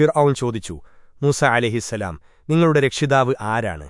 ഫിർ ചോദിച്ചു മൂസ അലഹിസ്സലാം നിങ്ങളുടെ രക്ഷിതാവ് ആരാണ്?